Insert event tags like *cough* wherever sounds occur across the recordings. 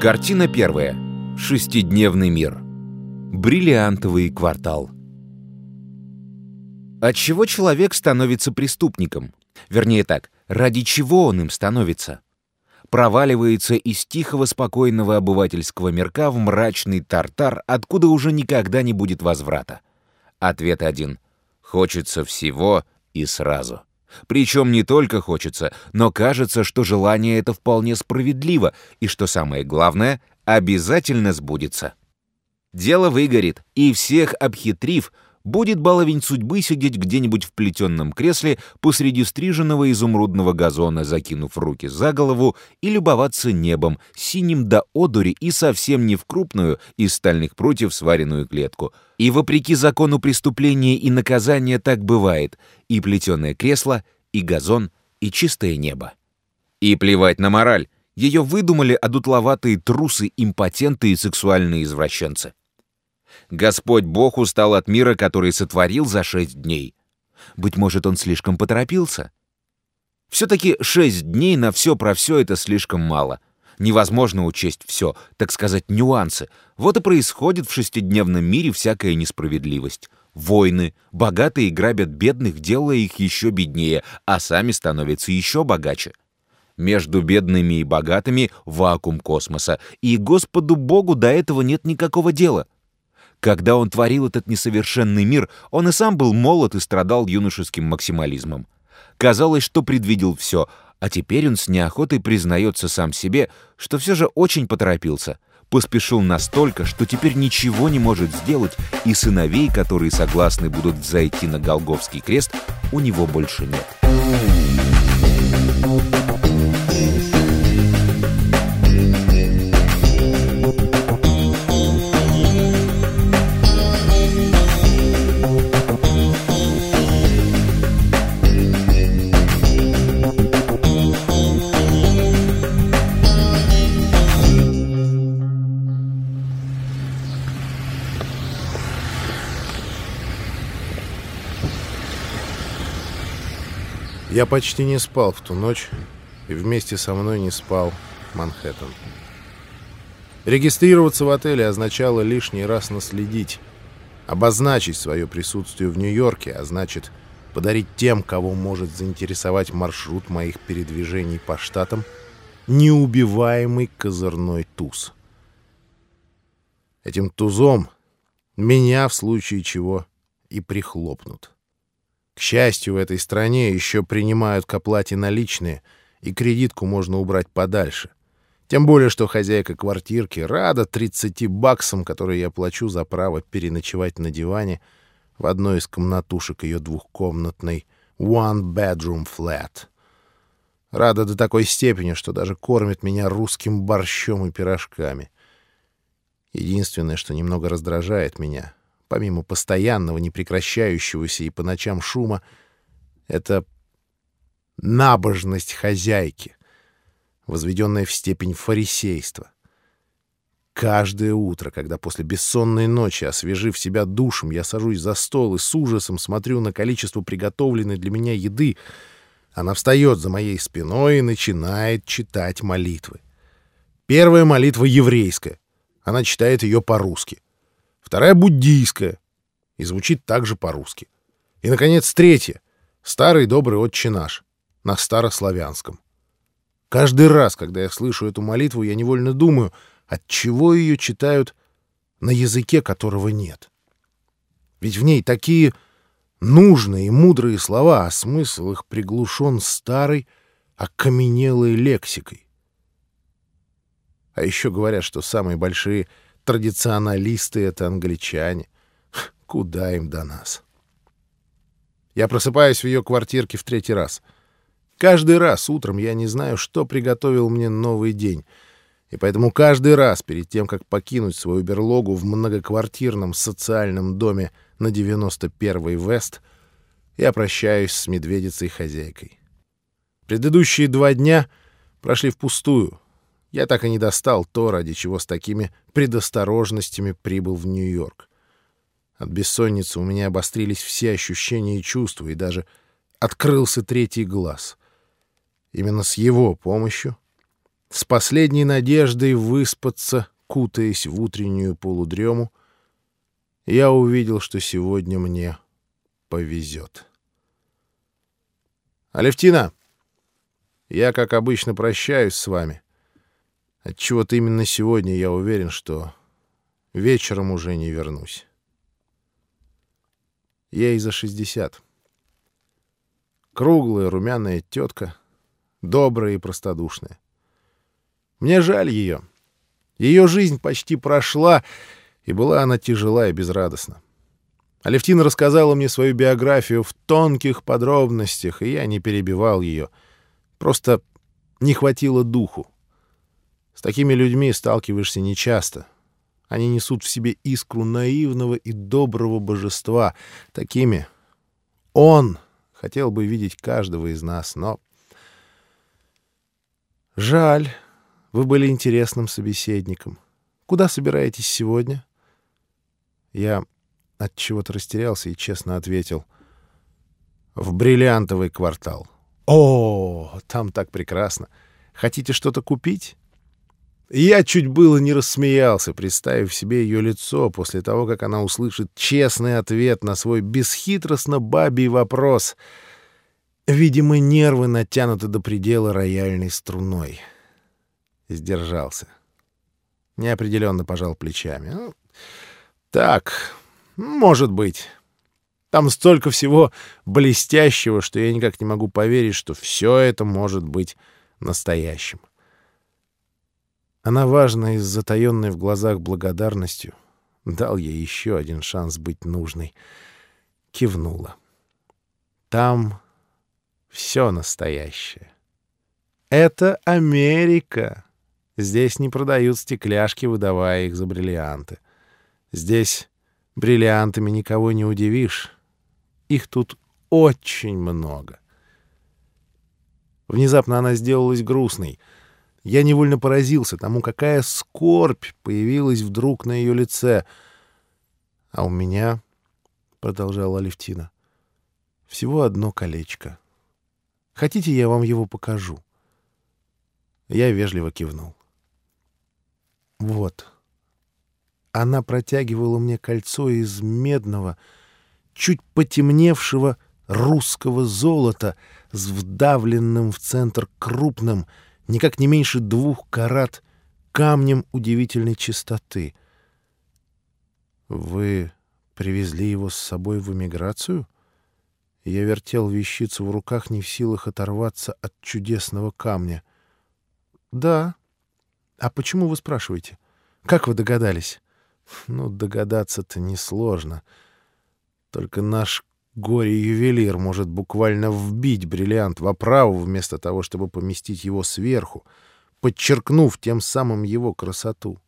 Картина первая. Шестидневный мир. Бриллиантовый квартал. От чего человек становится преступником? Вернее так, ради чего он им становится? Проваливается из тихого спокойного обывательского мирка в мрачный тартар, откуда уже никогда не будет возврата. Ответ один. Хочется всего и сразу. Причем не только хочется, но кажется, что желание это вполне справедливо, и, что самое главное, обязательно сбудется. Дело выгорит, и всех обхитрив, будет баловень судьбы сидеть где-нибудь в плетенном кресле посреди стриженного изумрудного газона, закинув руки за голову, и любоваться небом, синим до одури и совсем не в крупную из стальных прутьев сваренную клетку. И вопреки закону преступления и наказания так бывает, и плетеное кресло, и газон, и чистое небо. И плевать на мораль, ее выдумали одутловатые трусы, импотенты и сексуальные извращенцы. Господь Бог устал от мира, который сотворил за шесть дней. Быть может, он слишком поторопился? Все-таки шесть дней на все про все это слишком мало. Невозможно учесть все, так сказать, нюансы. Вот и происходит в шестидневном мире всякая несправедливость. Войны, богатые грабят бедных, делая их еще беднее, а сами становятся еще богаче. Между бедными и богатыми вакуум космоса, и Господу Богу до этого нет никакого дела — когда он творил этот несовершенный мир, он и сам был молод и страдал юношеским максимализмом. Казалось, что предвидел все, а теперь он с неохотой признается сам себе, что все же очень поторопился. Поспешил настолько, что теперь ничего не может сделать, и сыновей, которые согласны будут взойти на Голговский крест, у него больше нет. Я почти не спал в ту ночь, и вместе со мной не спал Манхэттен. Регистрироваться в отеле означало лишний раз наследить, обозначить свое присутствие в Нью-Йорке, а значит, подарить тем, кого может заинтересовать маршрут моих передвижений по штатам, неубиваемый козырной туз. Этим тузом меня в случае чего и прихлопнут. К счастью, в этой стране еще принимают к оплате наличные, и кредитку можно убрать подальше. Тем более, что хозяйка квартирки рада 30 баксам, которые я плачу за право переночевать на диване в одной из комнатушек ее двухкомнатной one-bedroom flat. Рада до такой степени, что даже кормит меня русским борщом и пирожками. Единственное, что немного раздражает меня — помимо постоянного, непрекращающегося и по ночам шума, это набожность хозяйки, возведенная в степень фарисейства. Каждое утро, когда после бессонной ночи, освежив себя душем, я сажусь за стол и с ужасом смотрю на количество приготовленной для меня еды, она встает за моей спиной и начинает читать молитвы. Первая молитва еврейская. Она читает ее по-русски вторая — буддийская, и звучит также по-русски. И, наконец, третья — старый добрый отче наш, на старославянском. Каждый раз, когда я слышу эту молитву, я невольно думаю, от чего ее читают на языке, которого нет. Ведь в ней такие нужные и мудрые слова, а смысл их приглушен старой, окаменелой лексикой. А еще говорят, что самые большие — Традиционалисты — это англичане. *laughs* Куда им до нас? Я просыпаюсь в ее квартирке в третий раз. Каждый раз утром я не знаю, что приготовил мне новый день. И поэтому каждый раз перед тем, как покинуть свою берлогу в многоквартирном социальном доме на 91-й Вест, я прощаюсь с медведицей-хозяйкой. Предыдущие два дня прошли впустую. Я так и не достал то, ради чего с такими предосторожностями прибыл в Нью-Йорк. От бессонницы у меня обострились все ощущения и чувства, и даже открылся третий глаз. Именно с его помощью с последней надеждой выспаться, кутаясь в утреннюю полудрему, я увидел, что сегодня мне повезет. «Алевтина, я, как обычно, прощаюсь с вами. Отчего-то именно сегодня я уверен, что вечером уже не вернусь. Ей за шестьдесят. Круглая румяная тетка, добрая и простодушная. Мне жаль ее. Ее жизнь почти прошла, и была она тяжела и безрадостна. Алевтина рассказала мне свою биографию в тонких подробностях, и я не перебивал ее. Просто не хватило духу. С такими людьми сталкиваешься нечасто. Они несут в себе искру наивного и доброго божества. Такими он хотел бы видеть каждого из нас, но... Жаль, вы были интересным собеседником. Куда собираетесь сегодня? Я от чего-то растерялся и честно ответил. В бриллиантовый квартал. О, там так прекрасно. Хотите что-то купить? Я чуть было не рассмеялся, представив себе ее лицо после того, как она услышит честный ответ на свой бесхитростно бабий вопрос. Видимо, нервы натянуты до предела рояльной струной. Сдержался. Неопределенно пожал плечами. Ну, так, может быть. Там столько всего блестящего, что я никак не могу поверить, что все это может быть настоящим. Она, важна и с затаенной в глазах благодарностью, дал ей еще один шанс быть нужной. Кивнула. Там все настоящее. Это Америка. Здесь не продают стекляшки, выдавая их за бриллианты. Здесь бриллиантами никого не удивишь. Их тут очень много. Внезапно она сделалась грустной — я невольно поразился тому, какая скорбь появилась вдруг на ее лице. — А у меня, — продолжала Алевтина, — всего одно колечко. Хотите, я вам его покажу? Я вежливо кивнул. Вот. Она протягивала мне кольцо из медного, чуть потемневшего русского золота с вдавленным в центр крупным, никак не меньше двух карат камнем удивительной чистоты. «Вы привезли его с собой в эмиграцию?» Я вертел вещицу в руках, не в силах оторваться от чудесного камня. «Да. А почему вы спрашиваете? Как вы догадались?» «Ну, догадаться-то несложно. Только наш Горе-ювелир может буквально вбить бриллиант в оправу вместо того, чтобы поместить его сверху, подчеркнув тем самым его красоту.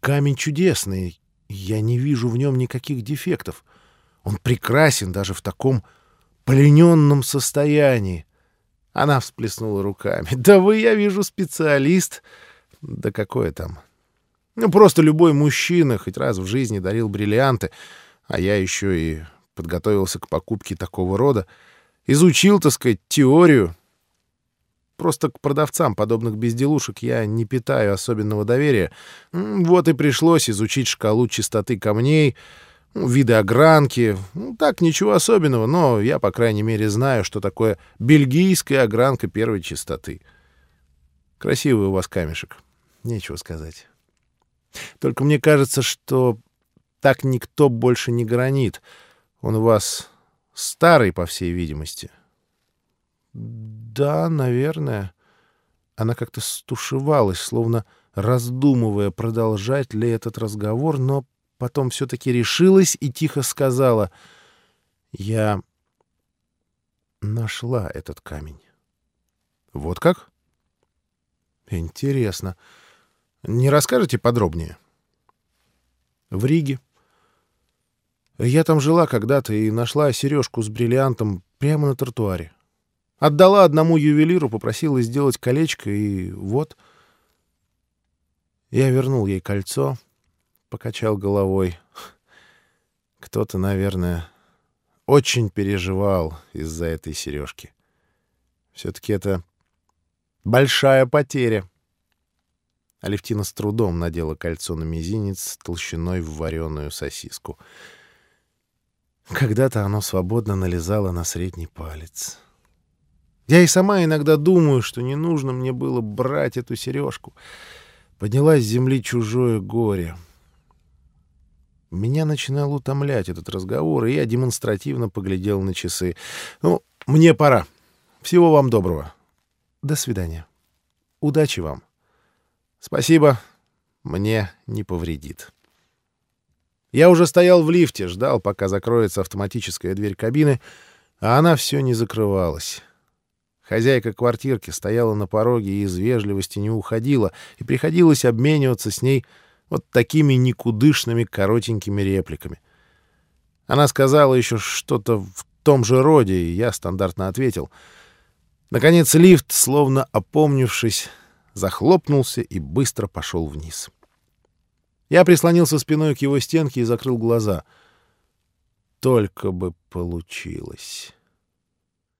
Камень чудесный, я не вижу в нем никаких дефектов. Он прекрасен даже в таком плененном состоянии. Она всплеснула руками. «Да вы, я вижу, специалист». «Да какое там?» «Ну, просто любой мужчина хоть раз в жизни дарил бриллианты, а я еще и подготовился к покупке такого рода, изучил, так сказать, теорию. Просто к продавцам подобных безделушек я не питаю особенного доверия. Вот и пришлось изучить шкалу чистоты камней, ну, виды огранки. Ну, так, ничего особенного, но я, по крайней мере, знаю, что такое бельгийская огранка первой чистоты. Красивый у вас камешек, нечего сказать. Только мне кажется, что так никто больше не гранит — он у вас старый, по всей видимости. Да, наверное. Она как-то стушевалась, словно раздумывая, продолжать ли этот разговор, но потом все-таки решилась и тихо сказала, «Я нашла этот камень». «Вот как?» «Интересно. Не расскажете подробнее?» «В Риге я там жила когда-то и нашла сережку с бриллиантом прямо на тротуаре. Отдала одному ювелиру, попросила сделать колечко, и вот... Я вернул ей кольцо, покачал головой. Кто-то, наверное, очень переживал из-за этой сережки. Все-таки это Большая потеря. Алевтина с трудом надела кольцо на мизинец толщиной в вареную сосиску. Когда-то оно свободно налезало на средний палец. Я и сама иногда думаю, что не нужно мне было брать эту сережку. Поднялась с земли чужое горе. Меня начинал утомлять этот разговор, и я демонстративно поглядел на часы. «Ну, мне пора. Всего вам доброго. До свидания. Удачи вам. Спасибо. Мне не повредит». Я уже стоял в лифте, ждал, пока закроется автоматическая дверь кабины, а она все не закрывалась. Хозяйка квартирки стояла на пороге и из вежливости не уходила, и приходилось обмениваться с ней вот такими никудышными коротенькими репликами. Она сказала еще что-то в том же роде, и я стандартно ответил. Наконец лифт, словно опомнившись, захлопнулся и быстро пошел вниз. Я прислонился спиной к его стенке и закрыл глаза. Только бы получилось.